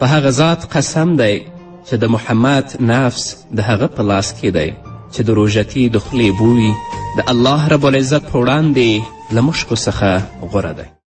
په هغه ذات قسم دی چې د محمد نفس د هغه په لاس کې دی چې د روژتي د خولې بوی د الله رب العزت په وړاندې له مشکو څخه غوره دی